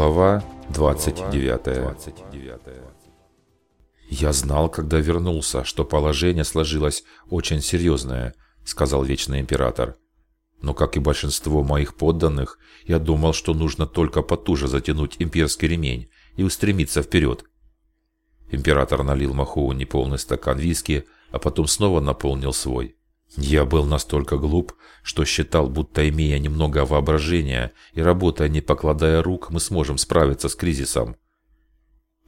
Глава 29. «Я знал, когда вернулся, что положение сложилось очень серьезное», — сказал Вечный Император. «Но, как и большинство моих подданных, я думал, что нужно только потуже затянуть имперский ремень и устремиться вперед». Император налил Махоу неполный стакан виски, а потом снова наполнил свой. Я был настолько глуп, что считал, будто имея немного воображения и работая не покладая рук, мы сможем справиться с кризисом.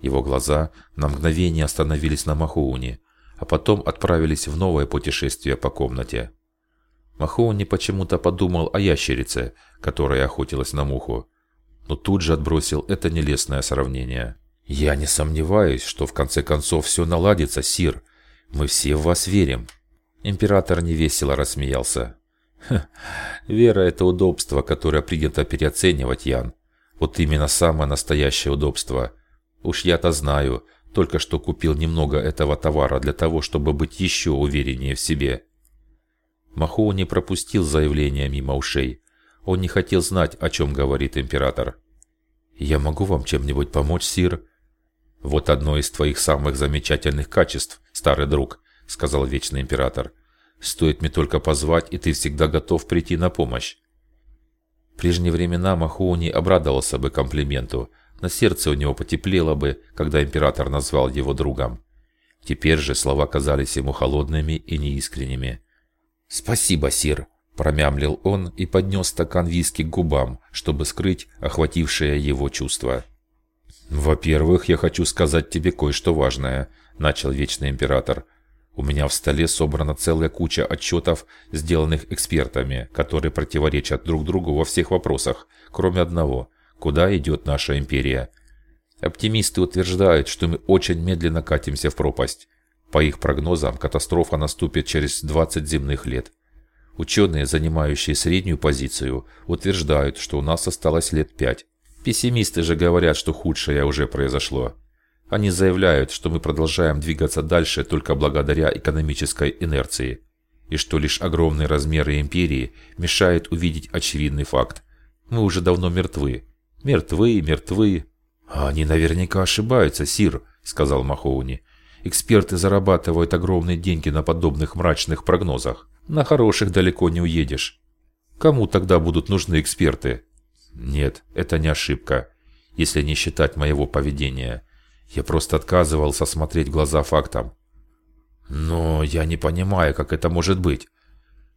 Его глаза на мгновение остановились на Махоуне, а потом отправились в новое путешествие по комнате. Махоуни почему-то подумал о ящерице, которая охотилась на муху, но тут же отбросил это нелестное сравнение. «Я не сомневаюсь, что в конце концов все наладится, Сир. Мы все в вас верим». Император невесело рассмеялся. «Вера – это удобство, которое принято переоценивать, Ян. Вот именно самое настоящее удобство. Уж я-то знаю, только что купил немного этого товара для того, чтобы быть еще увереннее в себе». Махоу не пропустил заявление мимо ушей. Он не хотел знать, о чем говорит император. «Я могу вам чем-нибудь помочь, Сир?» «Вот одно из твоих самых замечательных качеств, старый друг», — сказал Вечный Император. «Стоит мне только позвать, и ты всегда готов прийти на помощь». В прежние времена Махоуни обрадовался бы комплименту, на сердце у него потеплело бы, когда Император назвал его другом. Теперь же слова казались ему холодными и неискренними. «Спасибо, Сир», — промямлил он и поднес стакан виски к губам, чтобы скрыть охватившее его чувство. «Во-первых, я хочу сказать тебе кое-что важное», — начал Вечный Император. «У меня в столе собрана целая куча отчетов, сделанных экспертами, которые противоречат друг другу во всех вопросах, кроме одного – куда идет наша империя. Оптимисты утверждают, что мы очень медленно катимся в пропасть. По их прогнозам, катастрофа наступит через 20 земных лет. Ученые, занимающие среднюю позицию, утверждают, что у нас осталось лет 5. Пессимисты же говорят, что худшее уже произошло. Они заявляют, что мы продолжаем двигаться дальше только благодаря экономической инерции, и что лишь огромные размеры империи мешают увидеть очевидный факт. Мы уже давно мертвы. Мертвы, мертвы. А они наверняка ошибаются, Сир, сказал Махоуни. Эксперты зарабатывают огромные деньги на подобных мрачных прогнозах. На хороших далеко не уедешь. Кому тогда будут нужны эксперты? Нет, это не ошибка, если не считать моего поведения. Я просто отказывался смотреть в глаза фактам. Но я не понимаю, как это может быть.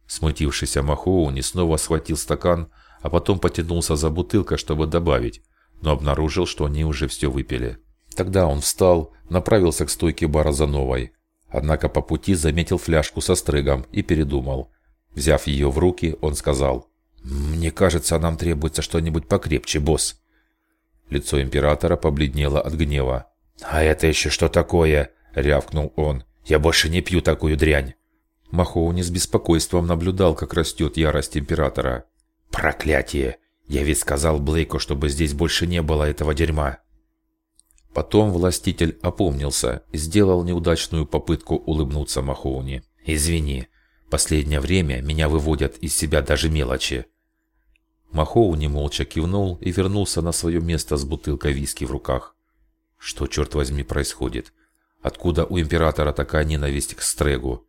Смутившийся Махоуни снова схватил стакан, а потом потянулся за бутылкой, чтобы добавить, но обнаружил, что они уже все выпили. Тогда он встал, направился к стойке бара за новой. Однако по пути заметил фляжку со стрыгом и передумал. Взяв ее в руки, он сказал «Мне кажется, нам требуется что-нибудь покрепче, босс». Лицо императора побледнело от гнева. «А это еще что такое?» – рявкнул он. «Я больше не пью такую дрянь». Махоуни с беспокойством наблюдал, как растет ярость императора. «Проклятие! Я ведь сказал Блейку, чтобы здесь больше не было этого дерьма!» Потом властитель опомнился и сделал неудачную попытку улыбнуться Махоуни. «Извини, последнее время меня выводят из себя даже мелочи. Махоуни молча кивнул и вернулся на свое место с бутылкой виски в руках. Что, черт возьми, происходит? Откуда у императора такая ненависть к Стрегу?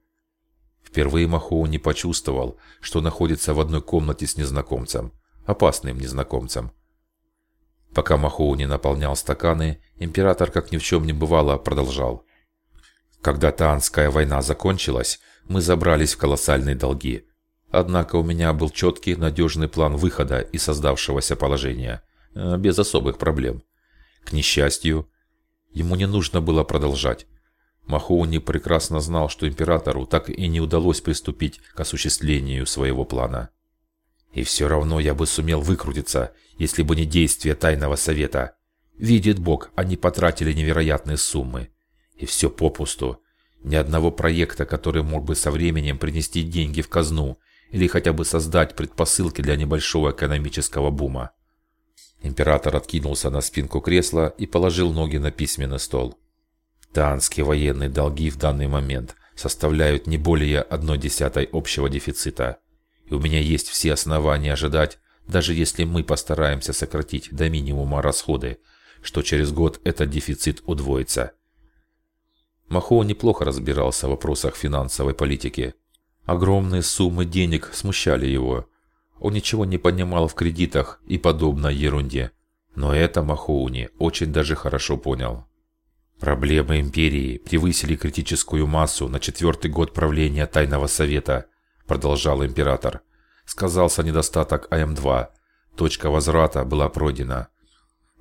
Впервые Махоуни почувствовал, что находится в одной комнате с незнакомцем, опасным незнакомцем. Пока Махоуни наполнял стаканы, император, как ни в чем не бывало, продолжал. Когда Таанская война закончилась, мы забрались в колоссальные долги. Однако у меня был четкий, надежный план выхода из создавшегося положения, э, без особых проблем. К несчастью, ему не нужно было продолжать. Махоуни прекрасно знал, что императору так и не удалось приступить к осуществлению своего плана. И все равно я бы сумел выкрутиться, если бы не действия Тайного Совета. Видит Бог, они потратили невероятные суммы. И все попусту. Ни одного проекта, который мог бы со временем принести деньги в казну или хотя бы создать предпосылки для небольшого экономического бума. Император откинулся на спинку кресла и положил ноги на письменный стол. Танские военные долги в данный момент составляют не более одной десятой общего дефицита, и у меня есть все основания ожидать даже если мы постараемся сократить до минимума расходы, что через год этот дефицит удвоится. Махо неплохо разбирался в вопросах финансовой политики. Огромные суммы денег смущали его. Он ничего не понимал в кредитах и подобной ерунде. Но это Махоуни очень даже хорошо понял. Проблемы империи превысили критическую массу на четвертый год правления Тайного Совета, продолжал император. Сказался недостаток АМ-2. Точка возврата была пройдена.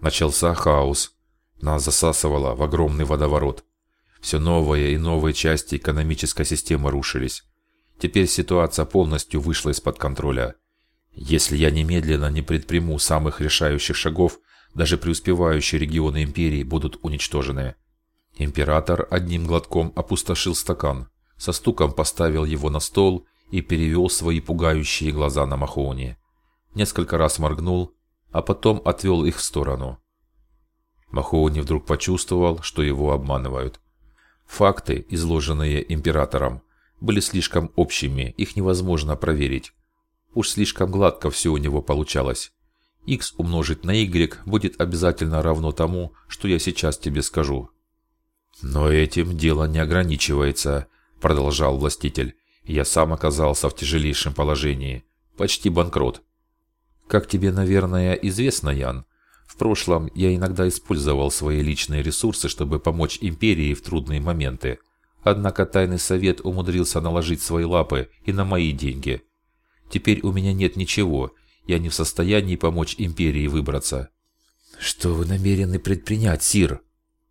Начался хаос. Нас засасывало в огромный водоворот. Все новые и новые части экономической системы рушились. Теперь ситуация полностью вышла из-под контроля. Если я немедленно не предприму самых решающих шагов, даже преуспевающие регионы империи будут уничтожены. Император одним глотком опустошил стакан, со стуком поставил его на стол и перевел свои пугающие глаза на Махоуни. Несколько раз моргнул, а потом отвел их в сторону. Махоуни вдруг почувствовал, что его обманывают. Факты, изложенные императором, были слишком общими, их невозможно проверить. Уж слишком гладко все у него получалось. x умножить на y будет обязательно равно тому, что я сейчас тебе скажу. Но этим дело не ограничивается, продолжал властитель. Я сам оказался в тяжелейшем положении, почти банкрот. Как тебе, наверное, известно, Ян, в прошлом я иногда использовал свои личные ресурсы, чтобы помочь империи в трудные моменты. Однако тайный совет умудрился наложить свои лапы и на мои деньги. Теперь у меня нет ничего, я не в состоянии помочь империи выбраться. Что вы намерены предпринять, сир?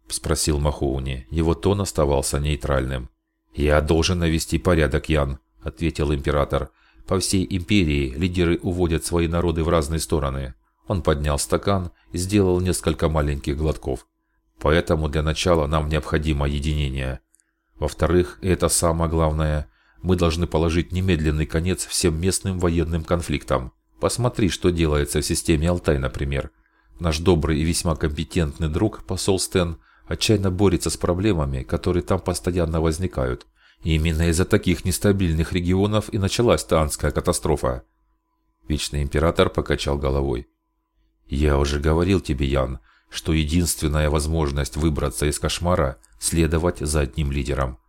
спросил Махоуни. Его тон оставался нейтральным. Я должен навести порядок, Ян, ответил император. По всей империи лидеры уводят свои народы в разные стороны. Он поднял стакан и сделал несколько маленьких глотков. Поэтому для начала нам необходимо единение. Во-вторых, это самое главное, мы должны положить немедленный конец всем местным военным конфликтам. Посмотри, что делается в системе Алтай, например. Наш добрый и весьма компетентный друг, посол Стэн, отчаянно борется с проблемами, которые там постоянно возникают. И именно из-за таких нестабильных регионов и началась Таанская катастрофа. Вечный император покачал головой. Я уже говорил тебе, Ян, что единственная возможность выбраться из кошмара следовать за одним лидером.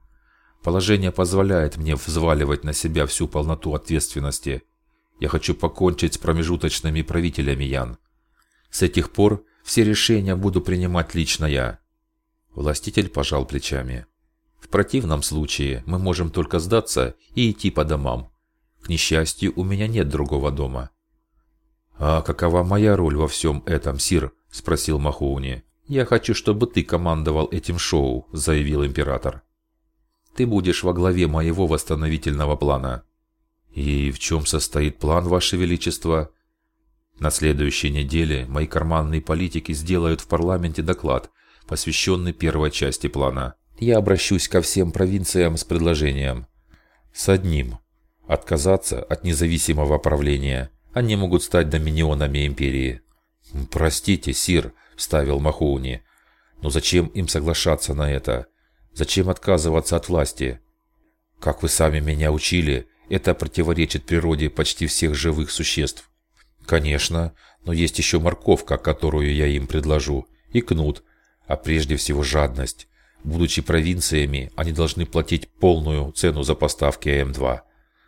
Положение позволяет мне взваливать на себя всю полноту ответственности. Я хочу покончить с промежуточными правителями, Ян. С этих пор все решения буду принимать лично я. Властитель пожал плечами. В противном случае мы можем только сдаться и идти по домам. К несчастью, у меня нет другого дома. «А какова моя роль во всем этом, Сир?» – спросил Махоуни. «Я хочу, чтобы ты командовал этим шоу», – заявил император. «Ты будешь во главе моего восстановительного плана». «И в чем состоит план, Ваше Величество?» На следующей неделе мои карманные политики сделают в парламенте доклад, посвященный первой части плана. Я обращусь ко всем провинциям с предложением. С одним. Отказаться от независимого правления – они могут стать доминионами империи. Простите, сир, вставил Махоуни. Но зачем им соглашаться на это? Зачем отказываться от власти? Как вы сами меня учили, это противоречит природе почти всех живых существ. Конечно, но есть еще морковка, которую я им предложу, и кнут, а прежде всего жадность. Будучи провинциями, они должны платить полную цену за поставки АМ-2.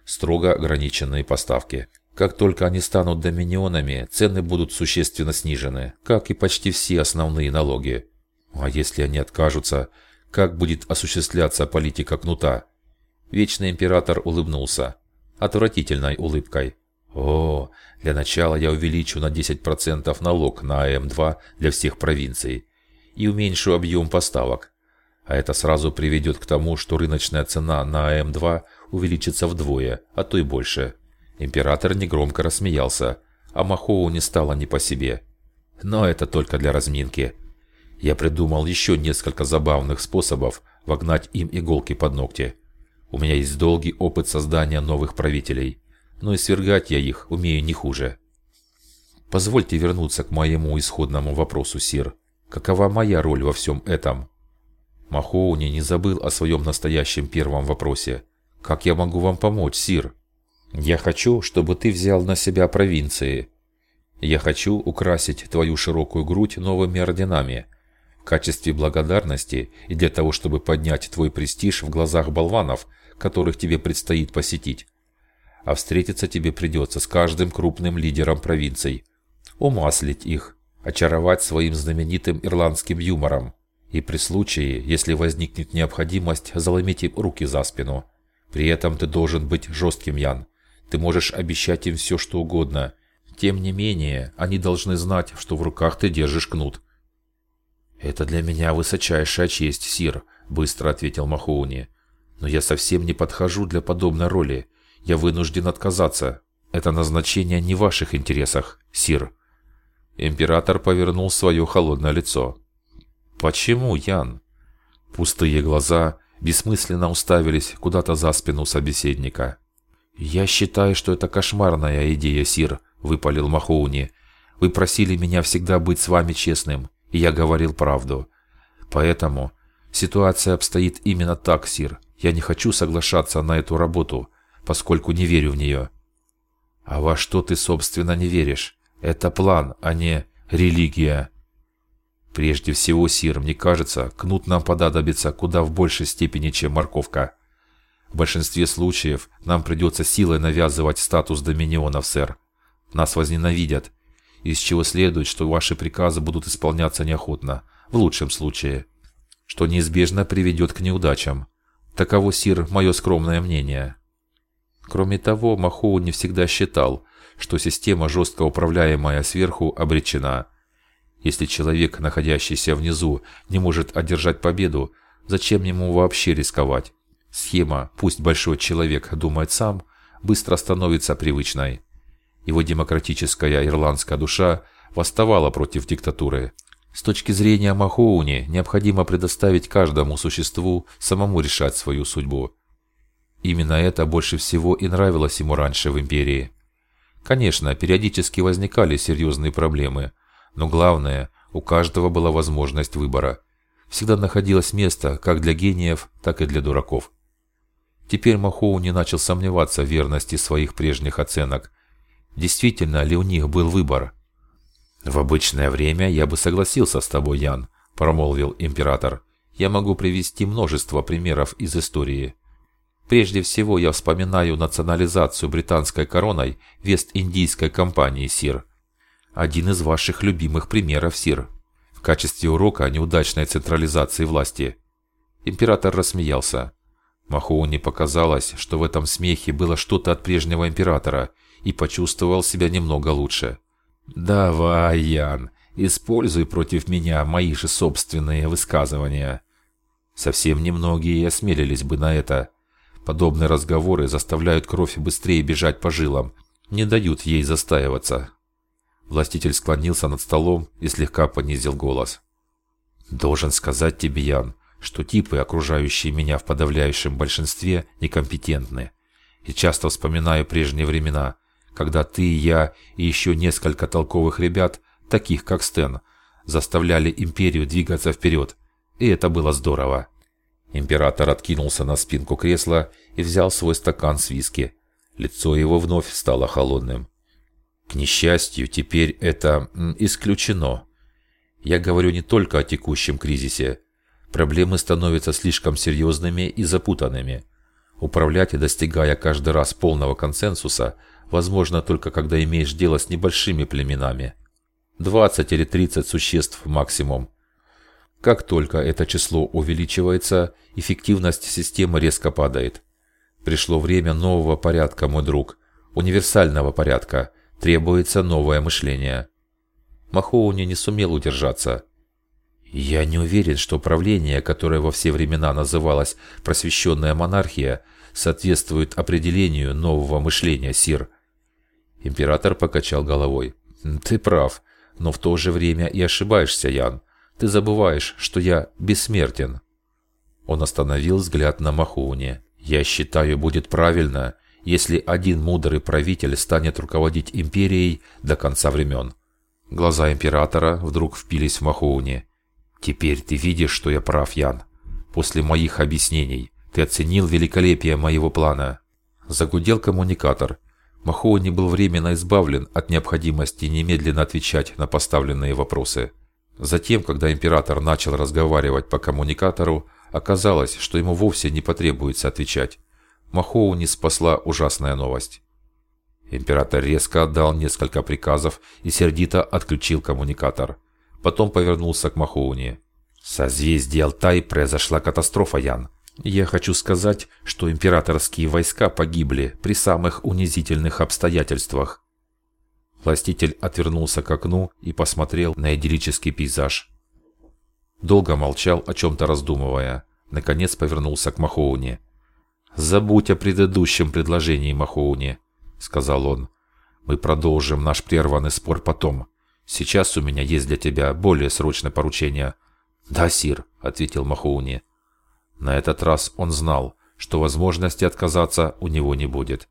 Строго ограниченные поставки. Как только они станут доминионами, цены будут существенно снижены, как и почти все основные налоги. А если они откажутся, как будет осуществляться политика кнута? Вечный император улыбнулся. Отвратительной улыбкой. О, для начала я увеличу на 10% налог на АМ-2 для всех провинций и уменьшу объем поставок. А это сразу приведет к тому, что рыночная цена на АМ-2 увеличится вдвое, а то и больше. Император негромко рассмеялся, а Махоу не стало не по себе. Но это только для разминки. Я придумал еще несколько забавных способов вогнать им иголки под ногти. У меня есть долгий опыт создания новых правителей, но и свергать я их умею не хуже. Позвольте вернуться к моему исходному вопросу, сир. Какова моя роль во всем этом? Махоуни не забыл о своем настоящем первом вопросе. Как я могу вам помочь, сир? Я хочу, чтобы ты взял на себя провинции. Я хочу украсить твою широкую грудь новыми орденами качестве благодарности и для того, чтобы поднять твой престиж в глазах болванов, которых тебе предстоит посетить. А встретиться тебе придется с каждым крупным лидером провинций, умаслить их, очаровать своим знаменитым ирландским юмором и при случае, если возникнет необходимость, заломить им руки за спину. При этом ты должен быть жестким, Ян. Ты можешь обещать им все, что угодно, тем не менее, они должны знать, что в руках ты держишь кнут. «Это для меня высочайшая честь, Сир», — быстро ответил Махоуни. «Но я совсем не подхожу для подобной роли. Я вынужден отказаться. Это назначение не в ваших интересах, Сир». Император повернул свое холодное лицо. «Почему, Ян?» Пустые глаза бессмысленно уставились куда-то за спину собеседника. «Я считаю, что это кошмарная идея, Сир», — выпалил Махоуни. «Вы просили меня всегда быть с вами честным, и я говорил правду. Поэтому ситуация обстоит именно так, Сир. Я не хочу соглашаться на эту работу, поскольку не верю в нее». «А во что ты, собственно, не веришь? Это план, а не религия». «Прежде всего, Сир, мне кажется, кнут нам понадобится куда в большей степени, чем морковка». В большинстве случаев нам придется силой навязывать статус доминионов, сэр. Нас возненавидят, из чего следует, что ваши приказы будут исполняться неохотно, в лучшем случае, что неизбежно приведет к неудачам. Таково, сир, мое скромное мнение. Кроме того, Махоу не всегда считал, что система, жестко управляемая сверху, обречена. Если человек, находящийся внизу, не может одержать победу, зачем ему вообще рисковать? Схема «пусть большой человек думает сам» быстро становится привычной. Его демократическая ирландская душа восставала против диктатуры. С точки зрения Махоуни, необходимо предоставить каждому существу самому решать свою судьбу. Именно это больше всего и нравилось ему раньше в Империи. Конечно, периодически возникали серьезные проблемы, но главное, у каждого была возможность выбора. Всегда находилось место как для гениев, так и для дураков. Теперь Махоуни начал сомневаться в верности своих прежних оценок Действительно ли у них был выбор? «В обычное время я бы согласился с тобой, Ян», – промолвил император. «Я могу привести множество примеров из истории. Прежде всего я вспоминаю национализацию британской короной Вест-Индийской компании, Сир. Один из ваших любимых примеров, Сир. В качестве урока неудачной централизации власти». Император рассмеялся. Махоуни показалось, что в этом смехе было что-то от прежнего императора – и почувствовал себя немного лучше. «Давай, Ян, используй против меня мои же собственные высказывания». Совсем немногие осмелились бы на это. Подобные разговоры заставляют кровь быстрее бежать по жилам, не дают ей застаиваться. Властитель склонился над столом и слегка понизил голос. «Должен сказать тебе, Ян, что типы, окружающие меня в подавляющем большинстве, некомпетентны. И часто вспоминаю прежние времена, когда ты, я и еще несколько толковых ребят, таких как Стэн, заставляли империю двигаться вперед. И это было здорово. Император откинулся на спинку кресла и взял свой стакан с виски. Лицо его вновь стало холодным. К несчастью, теперь это исключено. Я говорю не только о текущем кризисе. Проблемы становятся слишком серьезными и запутанными. Управлять и достигая каждый раз полного консенсуса возможно только когда имеешь дело с небольшими племенами. 20 или 30 существ максимум. Как только это число увеличивается, эффективность системы резко падает. Пришло время нового порядка, мой друг. Универсального порядка. Требуется новое мышление. Махоуни не сумел удержаться. Я не уверен, что правление, которое во все времена называлось «просвещенная монархия», соответствует определению нового мышления, Сир. Император покачал головой. «Ты прав, но в то же время и ошибаешься, Ян. Ты забываешь, что я бессмертен». Он остановил взгляд на Махуне. «Я считаю, будет правильно, если один мудрый правитель станет руководить империей до конца времен». Глаза императора вдруг впились в Махуне. «Теперь ты видишь, что я прав, Ян. После моих объяснений ты оценил великолепие моего плана». Загудел коммуникатор. Махоуни был временно избавлен от необходимости немедленно отвечать на поставленные вопросы. Затем, когда император начал разговаривать по коммуникатору, оказалось, что ему вовсе не потребуется отвечать. Махоуни спасла ужасная новость. Император резко отдал несколько приказов и сердито отключил коммуникатор. Потом повернулся к Махоуни. «Созвездие Алтай произошла катастрофа, Ян. Я хочу сказать, что императорские войска погибли при самых унизительных обстоятельствах. Властитель отвернулся к окну и посмотрел на идиллический пейзаж. Долго молчал, о чем-то раздумывая. Наконец повернулся к Махоуне. «Забудь о предыдущем предложении, Махоуне», — сказал он. «Мы продолжим наш прерванный спор потом. Сейчас у меня есть для тебя более срочное поручение». «Да, сир», — ответил Махоуни. На этот раз он знал, что возможности отказаться у него не будет.